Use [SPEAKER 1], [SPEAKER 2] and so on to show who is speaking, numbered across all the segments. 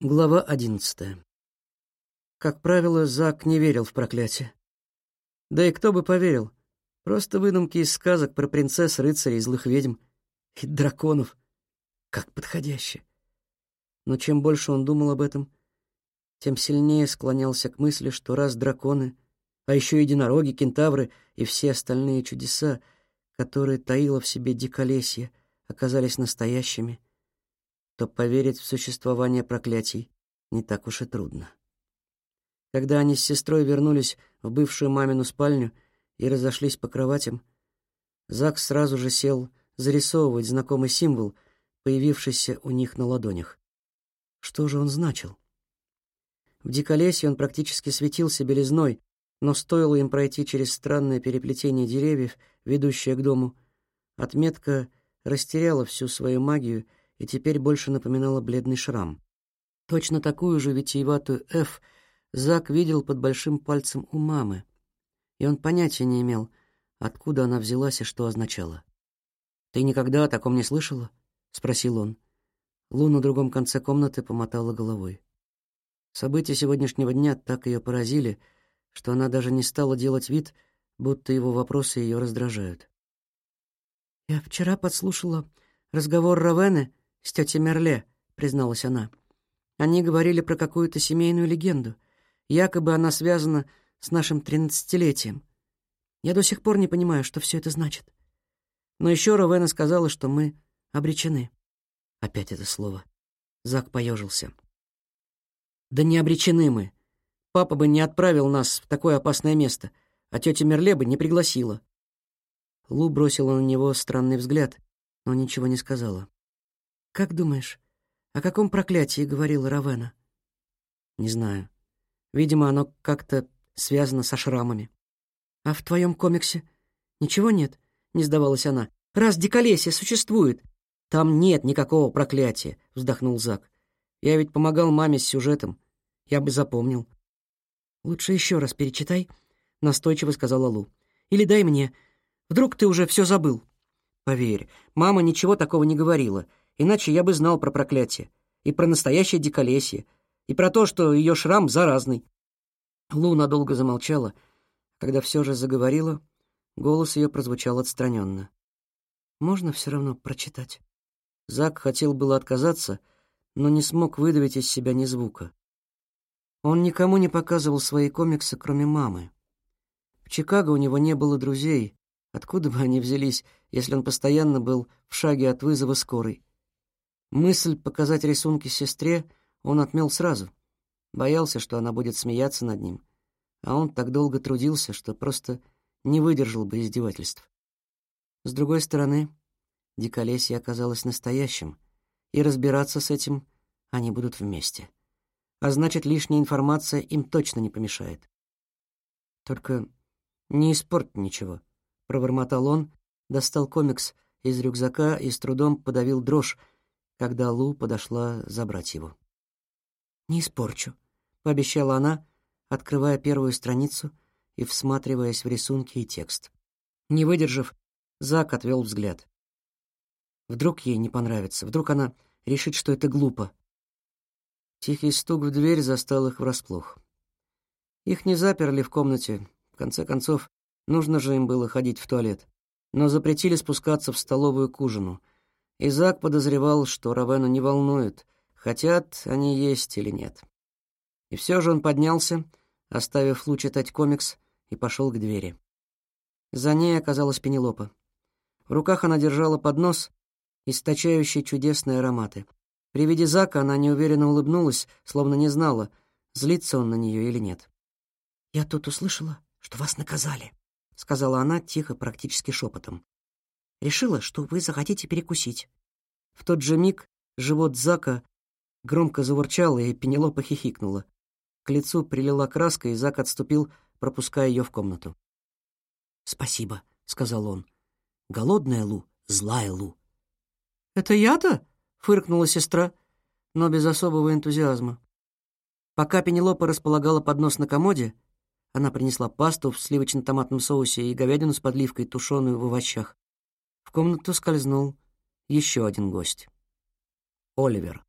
[SPEAKER 1] Глава одиннадцатая. Как правило, Зак не верил в проклятие. Да и кто бы поверил? Просто выдумки из сказок про принцесс, рыцарей, злых ведьм и драконов. Как подходяще. Но чем больше он думал об этом, тем сильнее склонялся к мысли, что раз драконы, а еще единороги, кентавры и все остальные чудеса, которые таило в себе диколесье, оказались настоящими, то поверить в существование проклятий не так уж и трудно. Когда они с сестрой вернулись в бывшую мамину спальню и разошлись по кроватям, Зак сразу же сел зарисовывать знакомый символ, появившийся у них на ладонях. Что же он значил? В диколесье он практически светился белизной, но стоило им пройти через странное переплетение деревьев, ведущее к дому, отметка растеряла всю свою магию и теперь больше напоминала бледный шрам. Точно такую же витиеватую «Ф» Зак видел под большим пальцем у мамы, и он понятия не имел, откуда она взялась и что означала. «Ты никогда о таком не слышала?» — спросил он. Лу на другом конце комнаты помотала головой. События сегодняшнего дня так ее поразили, что она даже не стала делать вид, будто его вопросы ее раздражают. «Я вчера подслушала разговор Равены с тетей Мерле», — призналась она. «Они говорили про какую-то семейную легенду. Якобы она связана с нашим тринадцатилетием. Я до сих пор не понимаю, что все это значит. Но еще Равена сказала, что мы обречены». Опять это слово. Зак поежился. «Да не обречены мы. Папа бы не отправил нас в такое опасное место, а тетя Мерле бы не пригласила». Лу бросила на него странный взгляд, но ничего не сказала. «Как думаешь, о каком проклятии говорила Равена?» «Не знаю. Видимо, оно как-то связано со шрамами». «А в твоем комиксе ничего нет?» — не сдавалась она. «Раз диколесье существует, там нет никакого проклятия», — вздохнул Зак. «Я ведь помогал маме с сюжетом. Я бы запомнил». «Лучше еще раз перечитай», — настойчиво сказала Лу. «Или дай мне. Вдруг ты уже все забыл?» «Поверь, мама ничего такого не говорила иначе я бы знал про проклятие, и про настоящее диколесье, и про то, что ее шрам заразный. Лу надолго замолчала. Когда все же заговорила, голос ее прозвучал отстраненно. «Можно все равно прочитать?» Зак хотел было отказаться, но не смог выдавить из себя ни звука. Он никому не показывал свои комиксы, кроме мамы. В Чикаго у него не было друзей. Откуда бы они взялись, если он постоянно был в шаге от вызова скорой? Мысль показать рисунки сестре он отмел сразу. Боялся, что она будет смеяться над ним. А он так долго трудился, что просто не выдержал бы издевательств. С другой стороны, диколесье оказалось настоящим, и разбираться с этим они будут вместе. А значит, лишняя информация им точно не помешает. Только не испорт ничего, — пробормотал он, достал комикс из рюкзака и с трудом подавил дрожь, когда Лу подошла забрать его. «Не испорчу», — пообещала она, открывая первую страницу и всматриваясь в рисунки и текст. Не выдержав, Зак отвел взгляд. Вдруг ей не понравится, вдруг она решит, что это глупо. Тихий стук в дверь застал их врасплох. Их не заперли в комнате, в конце концов, нужно же им было ходить в туалет, но запретили спускаться в столовую к ужину — Изак подозревал, что Равену не волнует, хотят они есть или нет. И все же он поднялся, оставив Лу читать комикс, и пошел к двери. За ней оказалась Пенелопа. В руках она держала поднос, источающий чудесные ароматы. При виде Зака она неуверенно улыбнулась, словно не знала, злится он на нее или нет. «Я тут услышала, что вас наказали», — сказала она тихо, практически шепотом. Решила, что вы захотите перекусить. В тот же миг живот Зака громко заворчал, и Пенелопа хихикнула. К лицу прилила краска, и Зак отступил, пропуская ее в комнату. «Спасибо», — сказал он. «Голодная Лу, злая Лу». «Это я-то?» — фыркнула сестра, но без особого энтузиазма. Пока Пенелопа располагала поднос на комоде, она принесла пасту в сливочно-томатном соусе и говядину с подливкой, тушеную в овощах. Комнату скользнул еще один гость. Оливер.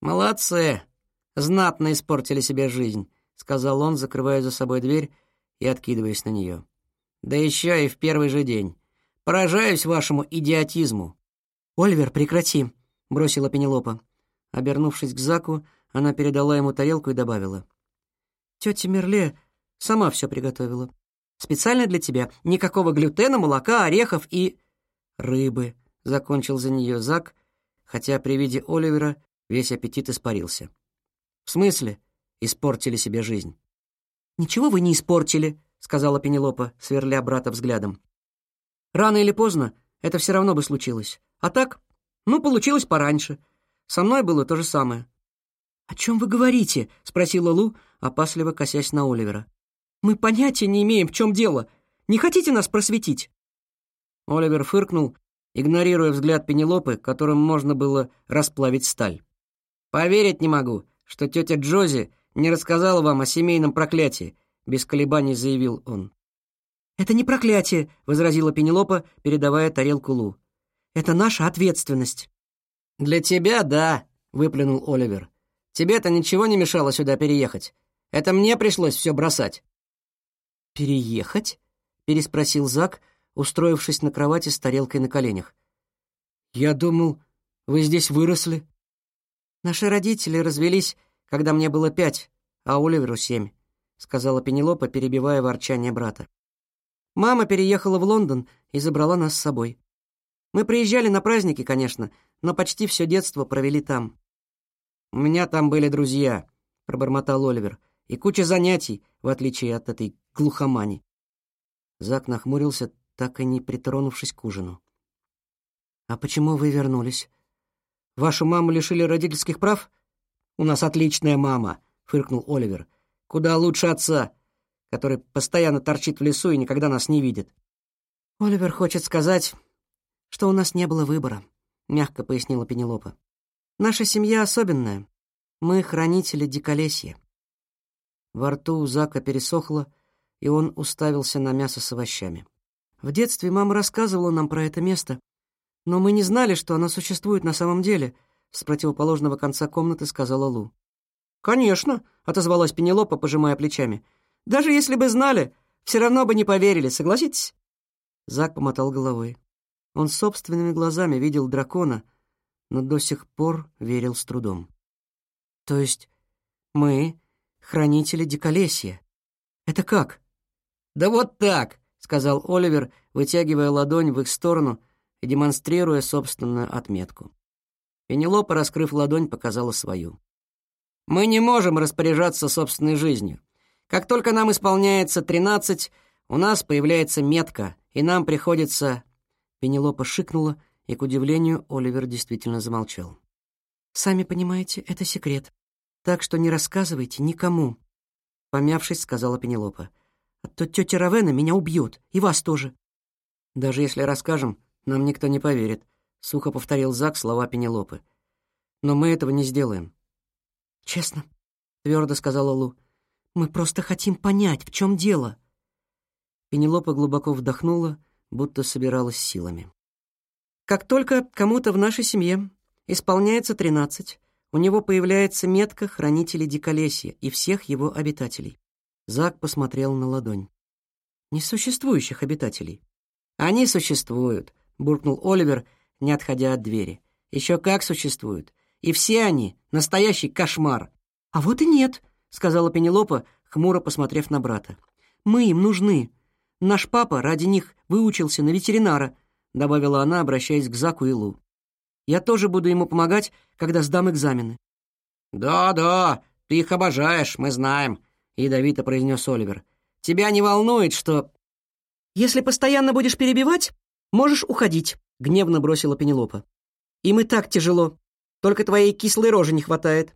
[SPEAKER 1] «Молодцы!» знатно испортили себе жизнь», — сказал он, закрывая за собой дверь и откидываясь на нее. «Да еще и в первый же день. Поражаюсь вашему идиотизму». «Оливер, прекрати», — бросила Пенелопа. Обернувшись к Заку, она передала ему тарелку и добавила. «Тетя Мерле сама все приготовила. Специально для тебя. Никакого глютена, молока, орехов и...» «Рыбы», — закончил за нее Зак, хотя при виде Оливера весь аппетит испарился. «В смысле?» — испортили себе жизнь. «Ничего вы не испортили», — сказала Пенелопа, сверля брата взглядом. «Рано или поздно это все равно бы случилось. А так, ну, получилось пораньше. Со мной было то же самое». «О чем вы говорите?» — спросила Лу, опасливо косясь на Оливера. «Мы понятия не имеем, в чем дело. Не хотите нас просветить?» Оливер фыркнул, игнорируя взгляд Пенелопы, которым можно было расплавить сталь. «Поверить не могу, что тетя Джози не рассказала вам о семейном проклятии», без колебаний заявил он. «Это не проклятие», — возразила Пенелопа, передавая тарелку Лу. «Это наша ответственность». «Для тебя — да», — выплюнул Оливер. «Тебе-то ничего не мешало сюда переехать. Это мне пришлось все бросать». «Переехать?» — переспросил Зак, устроившись на кровати с тарелкой на коленях. «Я думал, вы здесь выросли». «Наши родители развелись, когда мне было пять, а Оливеру семь», — сказала Пенелопа, перебивая ворчание брата. «Мама переехала в Лондон и забрала нас с собой. Мы приезжали на праздники, конечно, но почти все детство провели там». «У меня там были друзья», — пробормотал Оливер, «и куча занятий, в отличие от этой глухомани». Зак нахмурился, так и не притронувшись к ужину. «А почему вы вернулись? Вашу маму лишили родительских прав?» «У нас отличная мама», — фыркнул Оливер. «Куда лучше отца, который постоянно торчит в лесу и никогда нас не видит». «Оливер хочет сказать, что у нас не было выбора», — мягко пояснила Пенелопа. «Наша семья особенная. Мы хранители диколесья». Во рту у Зака пересохло, и он уставился на мясо с овощами. В детстве мама рассказывала нам про это место, но мы не знали, что оно существует на самом деле, с противоположного конца комнаты сказала Лу. «Конечно», — отозвалась Пенелопа, пожимая плечами. «Даже если бы знали, все равно бы не поверили, согласитесь?» Зак помотал головой. Он собственными глазами видел дракона, но до сих пор верил с трудом. «То есть мы — хранители Диколесья? Это как?» «Да вот так!» — сказал Оливер, вытягивая ладонь в их сторону и демонстрируя собственную отметку. Пенелопа, раскрыв ладонь, показала свою. «Мы не можем распоряжаться собственной жизнью. Как только нам исполняется тринадцать, у нас появляется метка, и нам приходится...» Пенелопа шикнула, и, к удивлению, Оливер действительно замолчал. «Сами понимаете, это секрет, так что не рассказывайте никому», — помявшись, сказала Пенелопа. А то тетя Равена меня убьет, и вас тоже». «Даже если расскажем, нам никто не поверит», — сухо повторил Зак слова Пенелопы. «Но мы этого не сделаем». «Честно», — твердо сказала Лу, — «мы просто хотим понять, в чем дело». Пенелопа глубоко вдохнула, будто собиралась силами. «Как только кому-то в нашей семье исполняется тринадцать, у него появляется метка хранителей диколесья и всех его обитателей. Зак посмотрел на ладонь. «Несуществующих обитателей». «Они существуют», — буркнул Оливер, не отходя от двери. «Еще как существуют. И все они — настоящий кошмар». «А вот и нет», — сказала Пенелопа, хмуро посмотрев на брата. «Мы им нужны. Наш папа ради них выучился на ветеринара», — добавила она, обращаясь к Заку и Лу. «Я тоже буду ему помогать, когда сдам экзамены». «Да-да, ты их обожаешь, мы знаем», ядовито произнес Оливер. «Тебя не волнует, что...» «Если постоянно будешь перебивать, можешь уходить», — гневно бросила Пенелопа. «Им и так тяжело. Только твоей кислой рожи не хватает».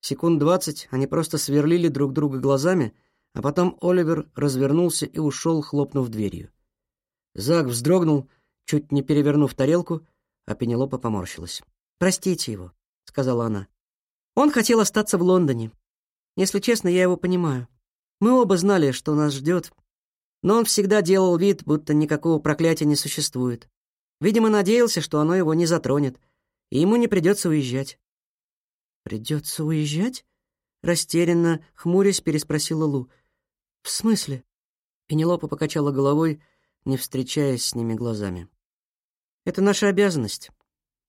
[SPEAKER 1] Секунд двадцать они просто сверлили друг друга глазами, а потом Оливер развернулся и ушел, хлопнув дверью. Зак вздрогнул, чуть не перевернув тарелку, а Пенелопа поморщилась. «Простите его», — сказала она. «Он хотел остаться в Лондоне. Если честно, я его понимаю. Мы оба знали, что нас ждет, но он всегда делал вид, будто никакого проклятия не существует. Видимо, надеялся, что оно его не затронет, и ему не придется уезжать. «Придется уезжать?» Растерянно, хмурясь, переспросила Лу. «В смысле?» Пенелопа покачала головой, не встречаясь с ними глазами. «Это наша обязанность.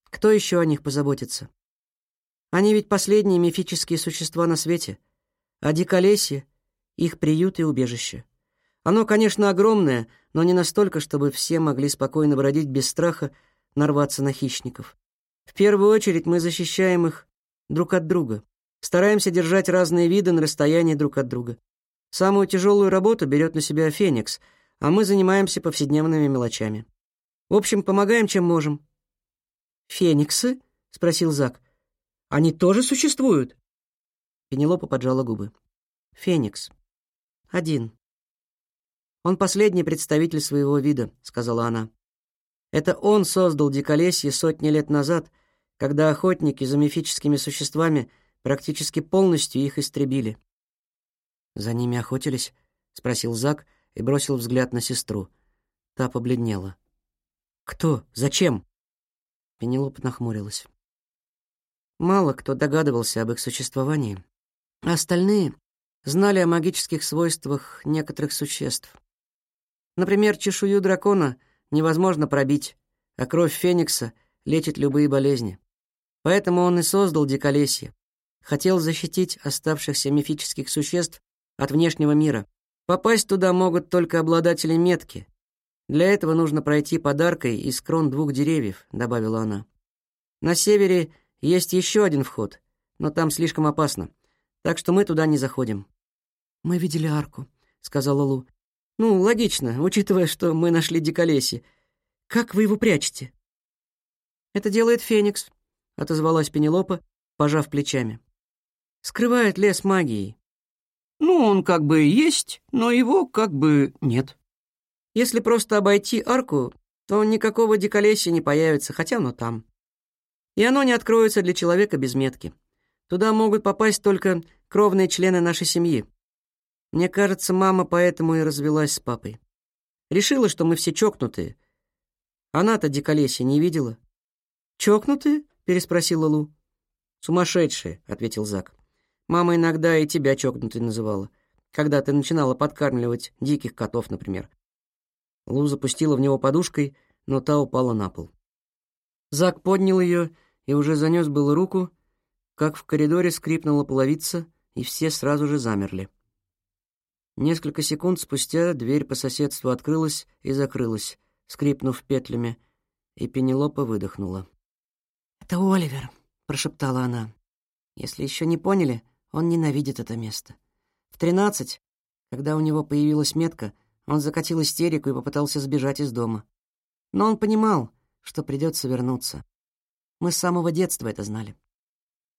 [SPEAKER 1] Кто еще о них позаботится? Они ведь последние мифические существа на свете, а диколесье — их приют и убежище. Оно, конечно, огромное, но не настолько, чтобы все могли спокойно бродить без страха нарваться на хищников. В первую очередь мы защищаем их друг от друга, стараемся держать разные виды на расстоянии друг от друга. Самую тяжелую работу берет на себя Феникс, а мы занимаемся повседневными мелочами. В общем, помогаем, чем можем. «Фениксы?» — спросил Зак. «Они тоже существуют?» Пенелопа поджала губы. «Феникс. Один. Он последний представитель своего вида», — сказала она. «Это он создал диколесье сотни лет назад, когда охотники за мифическими существами практически полностью их истребили». «За ними охотились?» — спросил Зак и бросил взгляд на сестру. Та побледнела. «Кто? Зачем?» Пенелопа нахмурилась. Мало кто догадывался об их существовании. Остальные знали о магических свойствах некоторых существ. Например, чешую дракона невозможно пробить, а кровь феникса лечит любые болезни. Поэтому он и создал диколесье. Хотел защитить оставшихся мифических существ от внешнего мира. Попасть туда могут только обладатели метки, для этого нужно пройти подаркой из крон двух деревьев, добавила она. На севере есть еще один вход, но там слишком опасно, так что мы туда не заходим. Мы видели арку, сказала Лу. Ну, логично, учитывая, что мы нашли диколесье. Как вы его прячете? Это делает Феникс, отозвалась Пенелопа, пожав плечами. Скрывает лес магией. Ну, он как бы есть, но его как бы нет. Если просто обойти арку, то никакого диколесья не появится, хотя оно там. И оно не откроется для человека без метки. Туда могут попасть только кровные члены нашей семьи. Мне кажется, мама поэтому и развелась с папой. Решила, что мы все чокнутые. Она-то диколесья не видела. «Чокнутые?» — переспросила Лу. «Сумасшедшие», — ответил Зак. «Мама иногда и тебя чокнутой называла, когда ты начинала подкармливать диких котов, например. Лу запустила в него подушкой, но та упала на пол. Зак поднял ее и уже занес было руку, как в коридоре скрипнула половица, и все сразу же замерли. Несколько секунд спустя дверь по соседству открылась и закрылась, скрипнув петлями, и Пенелопа выдохнула. «Это Оливер», — прошептала она. «Если еще не поняли, он ненавидит это место. В тринадцать, когда у него появилась метка, он закатил истерику и попытался сбежать из дома. Но он понимал, что придется вернуться. Мы с самого детства это знали.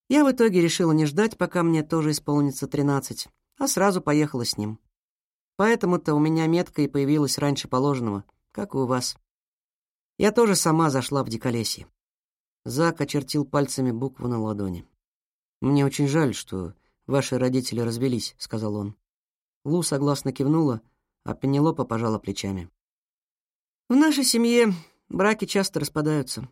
[SPEAKER 1] Я в итоге решила не ждать, пока мне тоже исполнится тринадцать, а сразу поехала с ним. Поэтому-то у меня метка и появилась раньше положенного, как и у вас. Я тоже сама зашла в диколесье. Зак очертил пальцами букву на ладони. «Мне очень жаль, что ваши родители развелись», — сказал он. Лу согласно кивнула, — а Пенелопа пожала плечами. «В нашей семье браки часто распадаются.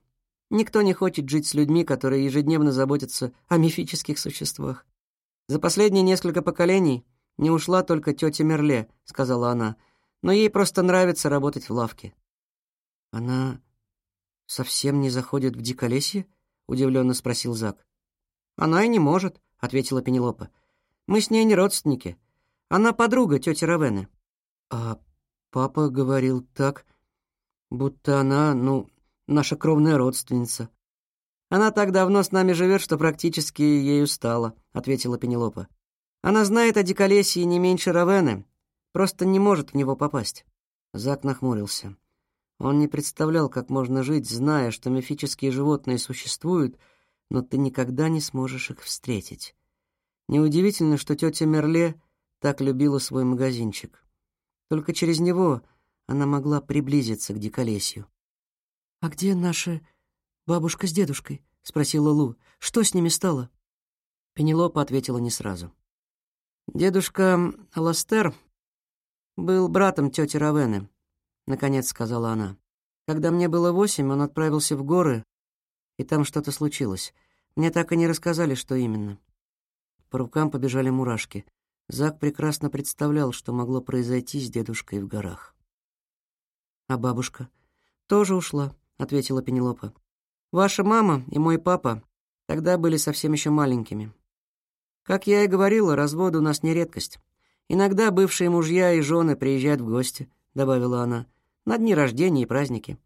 [SPEAKER 1] Никто не хочет жить с людьми, которые ежедневно заботятся о мифических существах. За последние несколько поколений не ушла только тетя Мерле», — сказала она, «но ей просто нравится работать в лавке». «Она совсем не заходит в диколесье?» — удивленно спросил Зак. «Она и не может», — ответила Пенелопа. «Мы с ней не родственники. Она подруга тети Равены». А папа говорил так, будто она, ну, наша кровная родственница. Она так давно с нами живет, что практически ею стала, ответила Пенелопа. Она знает о диколесье не меньше Равены, просто не может в него попасть. Зак нахмурился. Он не представлял, как можно жить, зная, что мифические животные существуют, но ты никогда не сможешь их встретить. Неудивительно, что тетя Мерле так любила свой магазинчик. Только через него она могла приблизиться к диколесью. «А где наши бабушка с дедушкой?» — спросила Лу. «Что с ними стало?» Пенелопа ответила не сразу. «Дедушка Ластер был братом тети Равены», — наконец сказала она. «Когда мне было восемь, он отправился в горы, и там что-то случилось. Мне так и не рассказали, что именно. По рукам побежали мурашки. Зак прекрасно представлял, что могло произойти с дедушкой в горах. А бабушка тоже ушла, ответила Пенелопа. Ваша мама и мой папа тогда были совсем еще маленькими. Как я и говорила, разводы у нас не редкость. Иногда бывшие мужья и жены приезжают в гости, добавила она, на дни рождения и праздники.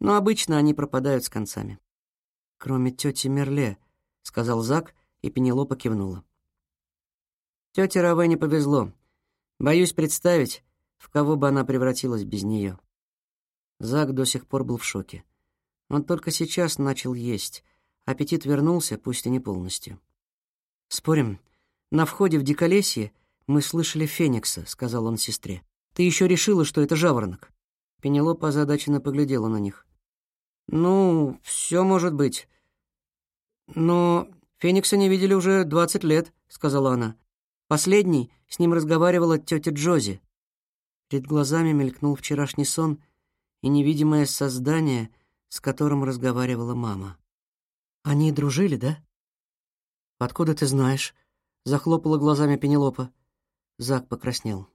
[SPEAKER 1] Но обычно они пропадают с концами. Кроме тети Мерле, сказал Зак, и Пенелопа кивнула. Тете Раве не повезло. Боюсь представить, в кого бы она превратилась без нее. Зак до сих пор был в шоке. Он только сейчас начал есть. Аппетит вернулся, пусть и не полностью. «Спорим, на входе в Диколесье мы слышали Феникса», — сказал он сестре. «Ты еще решила, что это жаворонок?» Пенелопа озадаченно поглядела на них. «Ну, все может быть. Но Феникса не видели уже двадцать лет», — сказала она. «Последний с ним разговаривала тетя Джози». Перед глазами мелькнул вчерашний сон и невидимое создание, с которым разговаривала мама. «Они дружили, да?» «Откуда ты знаешь?» — захлопала глазами Пенелопа. Зак покраснел.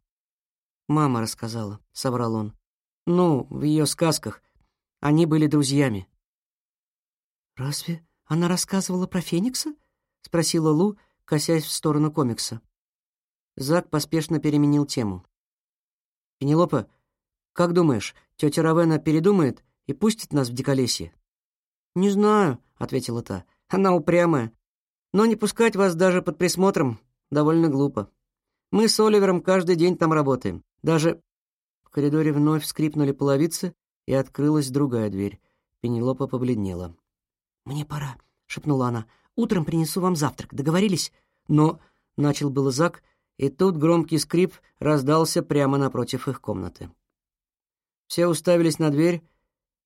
[SPEAKER 1] «Мама рассказала», — соврал он. «Ну, в ее сказках. Они были друзьями». «Разве она рассказывала про Феникса?» — спросила Лу, косясь в сторону комикса. Зак поспешно переменил тему. «Пенелопа, как думаешь, тетя Равена передумает и пустит нас в диколесье?» «Не знаю», — ответила та. «Она упрямая. Но не пускать вас даже под присмотром довольно глупо. Мы с Оливером каждый день там работаем. Даже...» В коридоре вновь скрипнули половицы, и открылась другая дверь. Пенелопа побледнела. «Мне пора», — шепнула она. «Утром принесу вам завтрак. Договорились?» «Но...» — начал был Зак, и тут громкий скрип раздался прямо напротив их комнаты. Все уставились на дверь,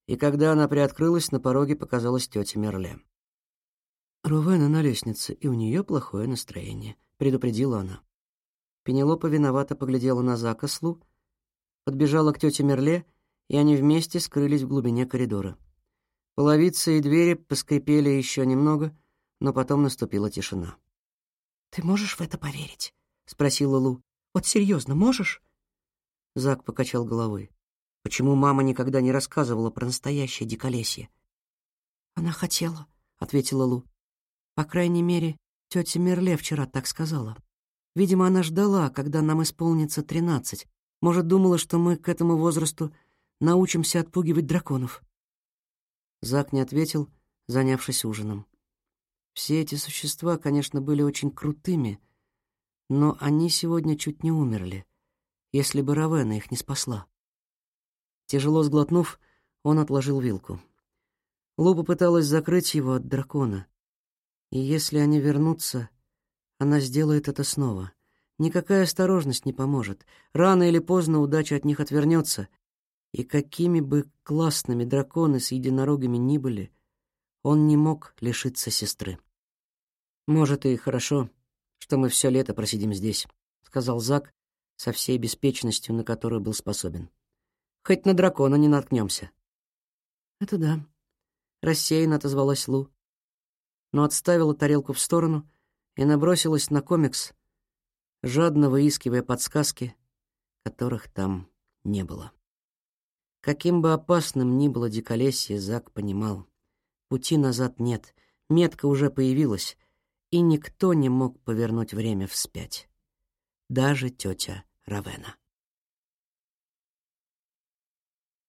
[SPEAKER 1] и когда она приоткрылась, на пороге показалась тетя Мерле. «Рувена на лестнице, и у нее плохое настроение», — предупредила она. Пенелопа виновато поглядела на Закослу, подбежала к тете Мерле, и они вместе скрылись в глубине коридора. Половицы и двери поскрипели еще немного, но потом наступила тишина. «Ты можешь в это поверить?» — спросила Лу. «Вот серьезно, можешь?» Зак покачал головой. Почему мама никогда не рассказывала про настоящее диколесье? Она хотела, ответила Лу. По крайней мере, тетя Мерле вчера так сказала. Видимо, она ждала, когда нам исполнится тринадцать. Может, думала, что мы к этому возрасту научимся отпугивать драконов. Зак не ответил, занявшись ужином. Все эти существа, конечно, были очень крутыми, но они сегодня чуть не умерли, если бы Равена их не спасла. Тяжело сглотнув, он отложил вилку. Лу попыталась закрыть его от дракона. И если они вернутся, она сделает это снова. Никакая осторожность не поможет. Рано или поздно удача от них отвернется. И какими бы классными драконы с единорогами ни были, он не мог лишиться сестры. «Может, и хорошо, что мы все лето просидим здесь», — сказал Зак со всей беспечностью, на которую был способен. Хоть на дракона не наткнемся. Это да, рассеянно отозвалась Лу, но отставила тарелку в сторону и набросилась на комикс, жадно выискивая подсказки, которых там не было. Каким бы опасным ни было диколесье, Зак понимал, пути назад нет, метка уже появилась, и никто не мог повернуть время вспять. Даже тетя Равена.